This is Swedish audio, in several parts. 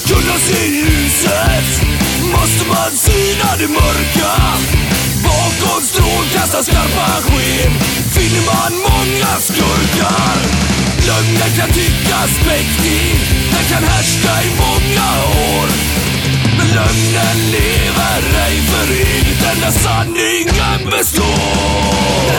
Kunna se ljuset måste man syna det mörka. Bakom strålkastar skarpa sken finner man många skurkar. Lögnen kan tyckas mäktig, den kan härska i många år. Men lögnen lever ej för evigt, endast sanningen består.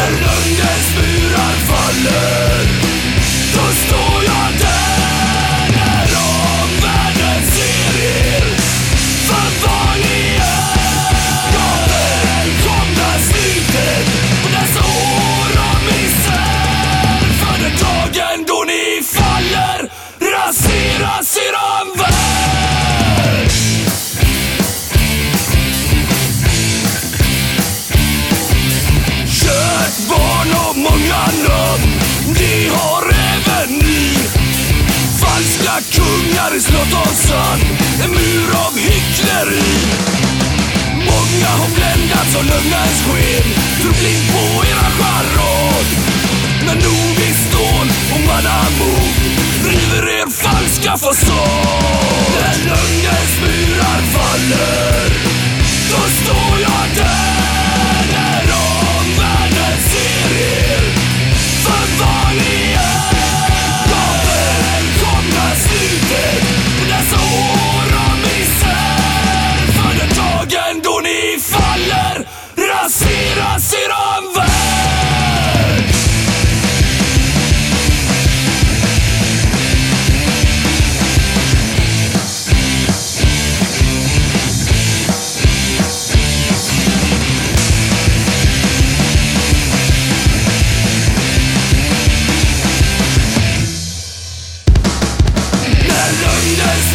Kungar i slott sand, en mur av hyckleri. Många har bländats av lögnens sken, tror blint på era charad. Men nog i stål och mannamod river er falska fasad. sira, sirom vei Ne løgnes